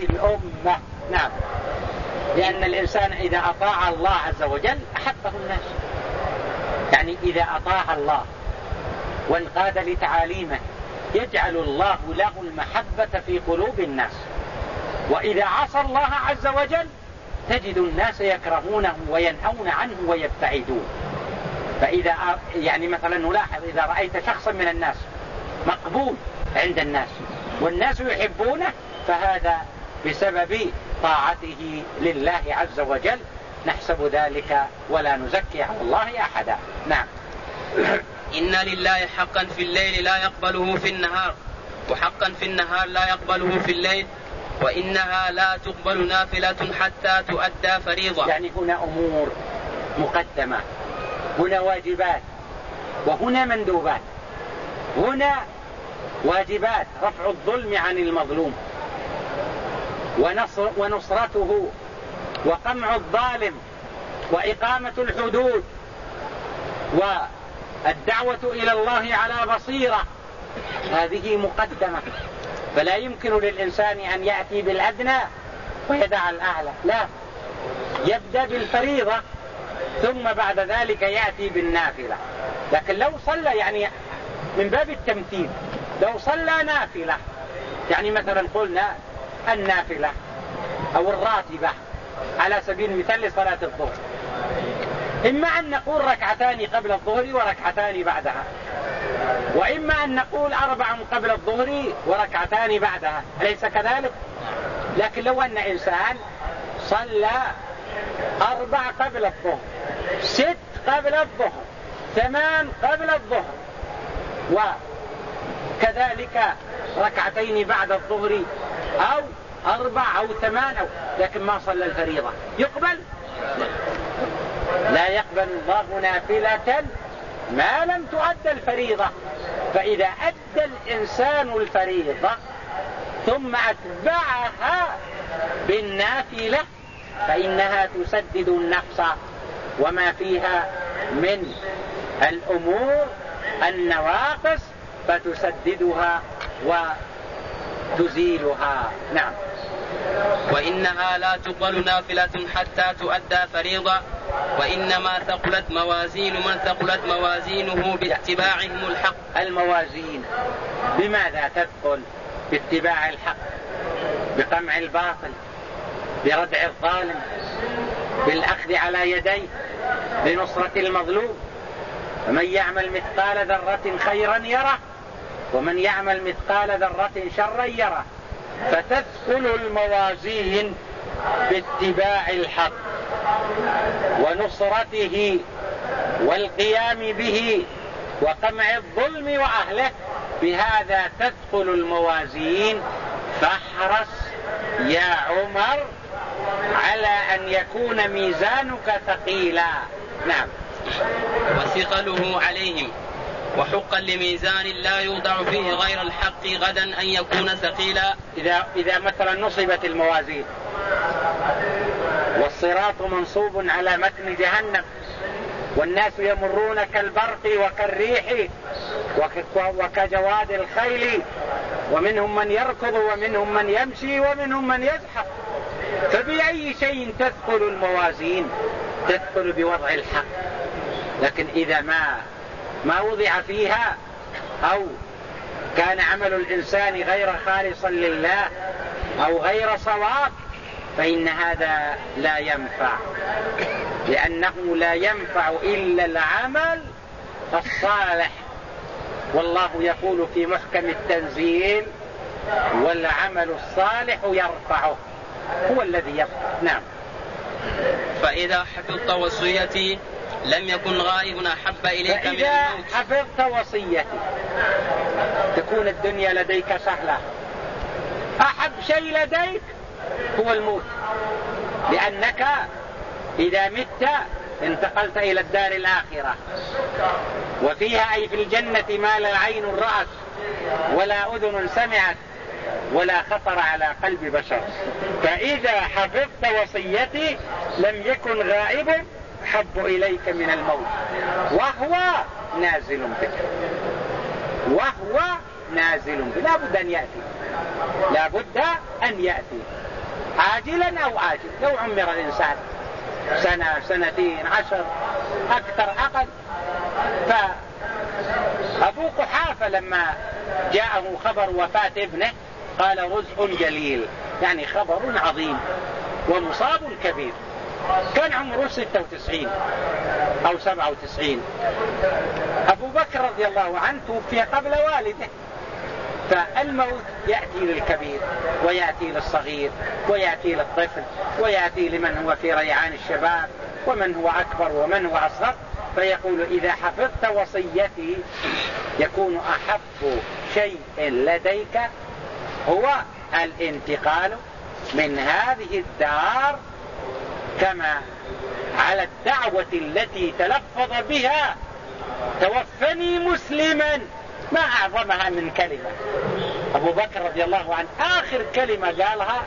الأمة. نعم. لأن الإنسان إذا أطاع الله عز وجل أحبه الناس. يعني إذا أطاع الله وانقاد لتعاليمه يجعل الله له المحبة في قلوب الناس. وإذا عصى الله عز وجل تجد الناس يكرهونه وينهون عنه ويبتعدون. فإذا يعني مثلا نلاحظ إذا رأيت شخصا من الناس مقبول عند الناس والناس يحبونه فهذا بسبب طاعته لله عز وجل. نحسب ذلك ولا نزكي على الله أحدا. نعم. إن لله حقا في الليل لا يقبله في النهار وحقا في النهار لا يقبله في الليل وإنها لا تقبل نافلة حتى تؤدى فريضة. يعني هنا أمور مقدمة هنا واجبات وهنا مندوبات هنا واجبات رفع الظلم عن المظلوم. ونصر ونصرته وقمع الظالم وإقامة الحدود والدعوة إلى الله على بصيرة. هذه مقدمة. فلا يمكن للإنسان أن يأتي بالأدنى ويدع الأعلى. لا. يبدأ بالفريضة ثم بعد ذلك يأتي بالنافلة. لكن لو صلى يعني من باب التمثيل لو صلى نافلة. يعني مثلا قلنا النافلة أو الراتبة على سبيل المثال لصلاة الظهر إما أن نقول ركعتان قبل الظهر وركعتان بعدها وإما أن نقول أربع قبل الظهر وركعتان بعدها أليس كذلك؟ لكن لو أن إنسان صلى أربع قبل الظهر ست قبل الظهر ثمان قبل الظهر وكذلك ركعتين بعد الظهر أو أربع أو ثمان أو لكن ما صلى الفريضة. يقبل؟ لا. يقبل الله نافلة ما لم تؤد الفريضة. فإذا أدى الإنسان الفريضة ثم أتبعها بالنافلة فإنها تسدد النفس وما فيها من الأمور النواقص فتسددها وتزيلها نعم. وإنها لا تقبل نافلة حتى تؤدى فريضة وإنما ثقلت موازين من ثقلت موازينه باتباعهم الحق. الموازين. بماذا تدخل باتباع الحق؟ بقمع الباطل بردع الظالم بالأخذ على يديه بنصرة المظلوم. فمن يعمل مثقال ذرة خيرا يره. ومن يعمل مثقال ذرة شرا يره. فتثقل الموازين باتباع الحق ونصرته والقيام به وقمع الظلم وأهله. بهذا تدخل الموازين. فاحرص يا عمر على أن يكون ميزانك ثقيلا. نعم. وثقله عليهم. وحقا لميزان لا يوضع فيه غير الحق غدا أن يكون ثقيلا. إذا, إذا مثلا نصبت الموازين. والصراط منصوب على متن جهنم. والناس يمرون كالبرق وكالريح وكجواد الخيل. ومنهم من يركض ومنهم من يمشي ومنهم من يزحف. فبأي شيء تثقل الموازين؟ تثقل بوضع الحق. لكن إذا ما ما وضع فيها أو كان عمل الإنسان غير خالصا لله أو غير صواب فإن هذا لا ينفع. لأنه لا ينفع إلا العمل الصالح. والله يقول في محكم التنزيل والعمل الصالح يرفعه. هو الذي يرفع. نعم. فإذا حفظت وصيتي لم يكن غائب أحب إليك من الموت. حفظت وصيتي تكون الدنيا لديك سهلة. أحب شيء لديك هو الموت. لأنك إذا مت انتقلت إلى الدار الآخرة. وفيها أي في الجنة ما لا عين رأت ولا أذن سمعت ولا خطر على قلب بشر. فإذا حفظت وصيتي لم يكن غائب أحب إليك من الموت. وهو نازل بك وهو نازل لا بد أن يأتي. لا بد أن يأتي. عاجلا أو آجل لو عمر الإنسان سنة سنتين عشر أكثر أقل. فأبو قحافة لما جاءه خبر وفاة ابنه. قال رزء جليل. يعني خبر عظيم ومصاب كبير. كان عمره 96 أو 97 أبو بكر رضي الله عنه توفي قبل والده. فالموت يأتي للكبير ويأتي للصغير ويأتي للطفل ويأتي لمن هو في ريعان الشباب ومن هو أكبر ومن هو أصغر. فيقول إذا حفظت وصيتي يكون أحب شيء لديك هو الانتقال من هذه الدار كما على الدعوة التي تلفظ بها توفني مسلما. ما أعظمها من كلمة. أبو بكر رضي الله عنه آخر كلمة قالها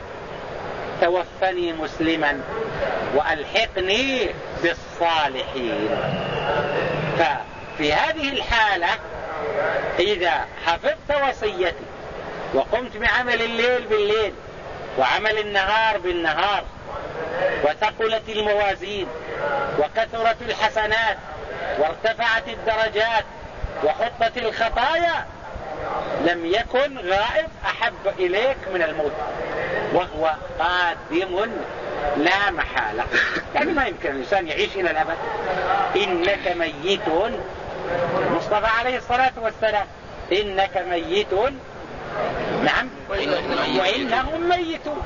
توفني مسلما وألحقني بالصالحين. ففي هذه الحالة إذا حفظت وصيتي وقمت بعمل الليل بالليل وعمل النهار بالنهار وثقلت الموازين وكثرت الحسنات وارتفعت الدرجات وحطت الخطايا لم يكن غائب أحب إليك من الموت. وهو قادم لا محالة. يعني ما يمكن الإنسان يعيش إلى الأبد. إنك ميت. مصطفى عليه الصلاة والسلام. إنك ميت. نعم. وإنهم ميتون.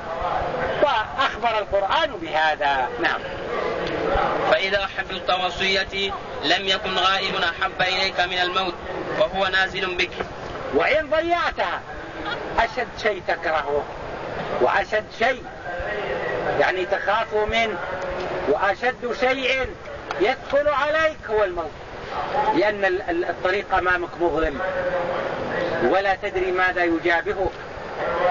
وأخبر القرآن بهذا. نعم. فإذا حفظت وصيتي لم يكن غائب أحب إليك من الموت وهو نازل بك. وإن ضيعتها أشد شيء تكرهه وأشد شيء يعني تخاف منه وأشد شيء يدخل عليك هو الموت. لأن الطريق أمامك مظلم ولا تدري ماذا يجابهك.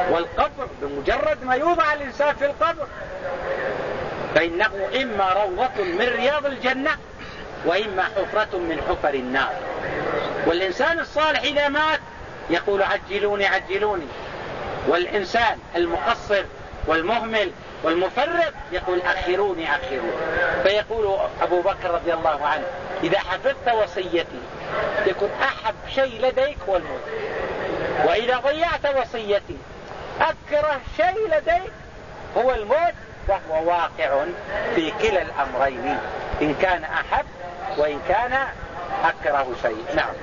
والقبر بمجرد ما يوضع الإنسان في القبر فإنه إما روضة من رياض الجنة وإما حفرة من حفر النار. والإنسان الصالح إذا مات يقول عجلوني عجلوني. والإنسان المقصر والمهمل والمفرط يقول أخروني أخروني. فيقول أبو بكر رضي الله عنه إذا حفظت وصيتي يكون أحب شيء لديك هو الموت وإذا ضيعت وصيتي أكره شيء لديك؟ هو الموت وهو واقع في كلا الأمرين إن كان أحب وإن كان أكره شيء. نعم.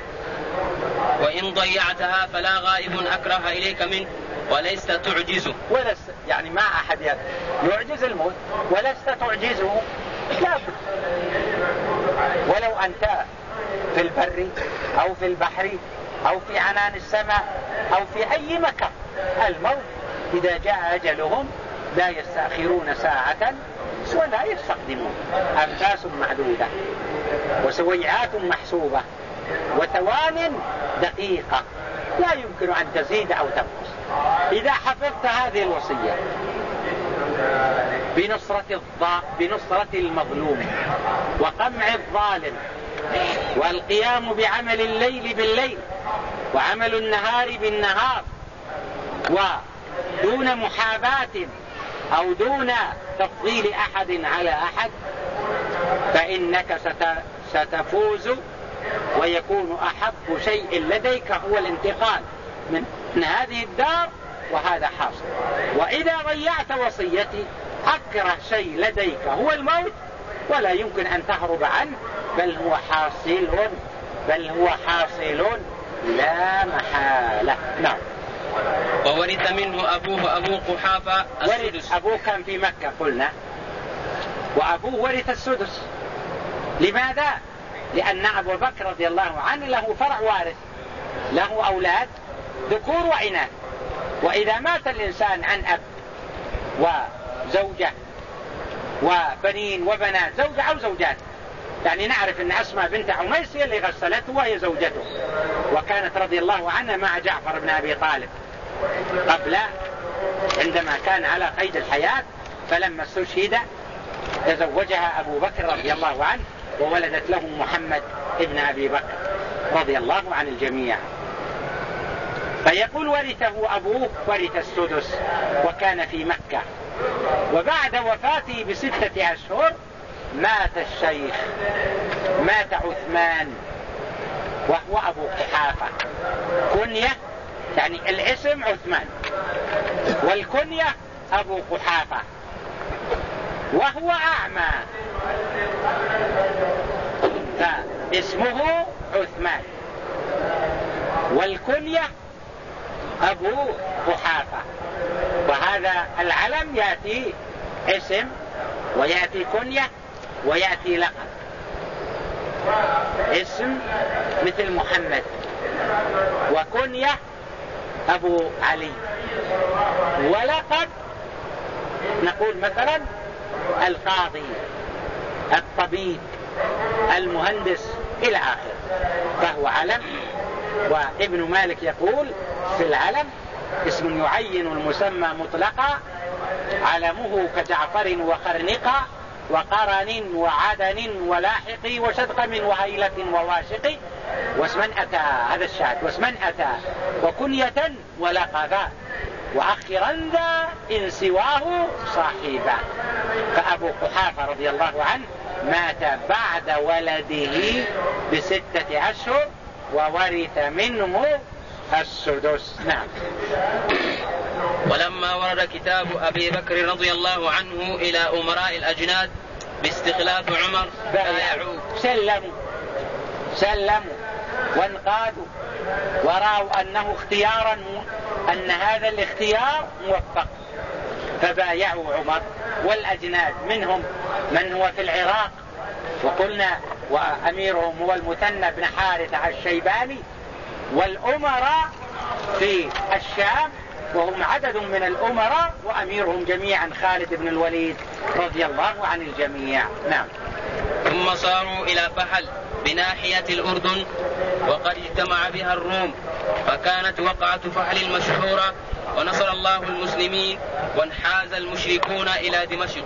وإن ضيعتها فلا غائب أكره إليك منه ولست تعجزه. ولست يعني ما أحد يعجز الموت ولست تعجزه. لا ولو أنت في البر أو في البحر أو في عنان السماء أو في أي مكان. الموت إذا جاء أجلهم لا يستأخرون ساعة ولا يستقدمون. أنفاس معدودة وسويعات محسوبة وثوان دقيقة. لا يمكن أن تزيد أو تنقص. إذا حفظت هذه الوصية بنصرة, الضاء بنصرة المظلوم وقمع الظالم والقيام بعمل الليل بالليل وعمل النهار بالنهار ودون محاباة أو دون تفضيل أحد على أحد فإنك ستفوز ويكون أحب شيء لديك هو الانتقال من هذه الدار وهذا حاصل. وإذا ضيعت وصيتي أكره شيء لديك هو الموت ولا يمكن أن تهرب عنه. بل هو حاصل بل هو حاصل. لا محالة. نعم. وورث منه أبوه أبو قحافة السدس. أبوه كان في مكة قلنا. وأبوه ورث السدس. لماذا؟ لأن أبو بكر رضي الله عنه له فرع وارث. له أولاد ذكور وإناث وإذا مات الإنسان عن أب وزوجة وبنين وبنات زوجة أو زوجات. يعني نعرف أن أسماء بنت عميس هي اللي غسلته وهي زوجته. وكانت رضي الله عنها مع جعفر بن أبي طالب. قبل عندما كان على قيد الحياة فلما استشهد تزوجها أبو بكر رضي الله عنه وولدت له محمد ابن أبي بكر رضي الله عن الجميع. فيقول ورثه أبوه ورث السدس وكان في مكة. وبعد وفاته بستة أشهر مات الشيخ مات عثمان وهو أبو قحافة. كنية يعني الاسم عثمان والكنية أبو قحافة. وهو أعمى. فاسمه عثمان. والكنية أبو قحافة. وهذا العلم يأتي اسم ويأتي كنية ويأتي لقب. اسم مثل محمد. وكنية أبو علي. ولقد نقول مثلا القاضي الطبيب المهندس إلى آخر فهو علم وابن مالك يقول في العلم اسم يعين المسمى مطلقا علمه كجعفر وخرنقا وقرن وعدن ولاحق وشدقم وهيلة وواشق. واسمن أتى هذا الشاهد واسمن أتى وكنية ولقبا وأخرا ذا إن سواه صاحبا. فأبو قحافة رضي الله عنه مات بعد ولده بستة أشهر وورث منه السدس. نعم. ولما ورد كتاب أبي بكر رضي الله عنه إلى أمراء الأجناد باستخلاف عمر بايعوا سلموا. سلموا. وانقادوا. ورأوا أنه اختيارا أن هذا الاختيار موفق. فبايعوا عمر والأجناد منهم من هو في العراق. وقلنا وأميرهم هو المثنى بن حارثة الشيباني. والأمراء في الشام وهم عدد من الأمراء وأميرهم جميعا خالد بن الوليد رضي الله عن الجميع. نعم. ثم صاروا إلى فحل بناحية الأردن وقد اجتمع بها الروم فكانت وقعة فحل المشهورة ونصر الله المسلمين وانحاز المشركون إلى دمشق.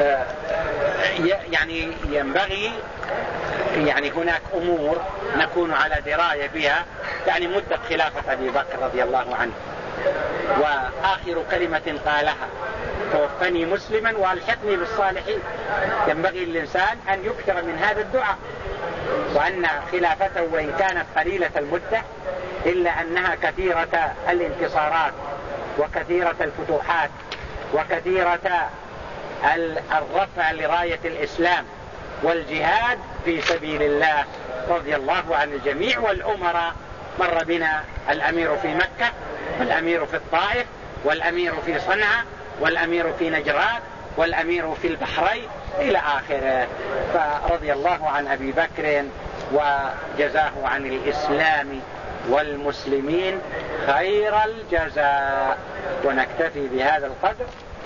آه، يعني ينبغي يعني هناك أمور نكون على دراية بها يعني مدة خلافة أبي بكر رضي الله عنه. وآخر كلمة قالها توفني مسلما وألحقني بالصالحين. ينبغي للإنسان أن يكثر من هذا الدعاء وأن خلافته وإن كانت قليلة المدة إلا أنها كثيرة الانتصارات وكثيرة الفتوحات وكثيرة الرفع لراية الإسلام والجهاد في سبيل الله رضي الله عن الجميع. والأمراء مر بنا الأمير في مكة والأمير في الطائف والأمير في صنعاء والأمير في نجران والأمير في البحرين إلى آخره. فرضي الله عن أبي بكر وجزاه عن الإسلام والمسلمين خير الجزاء. ونكتفي بهذا القدر.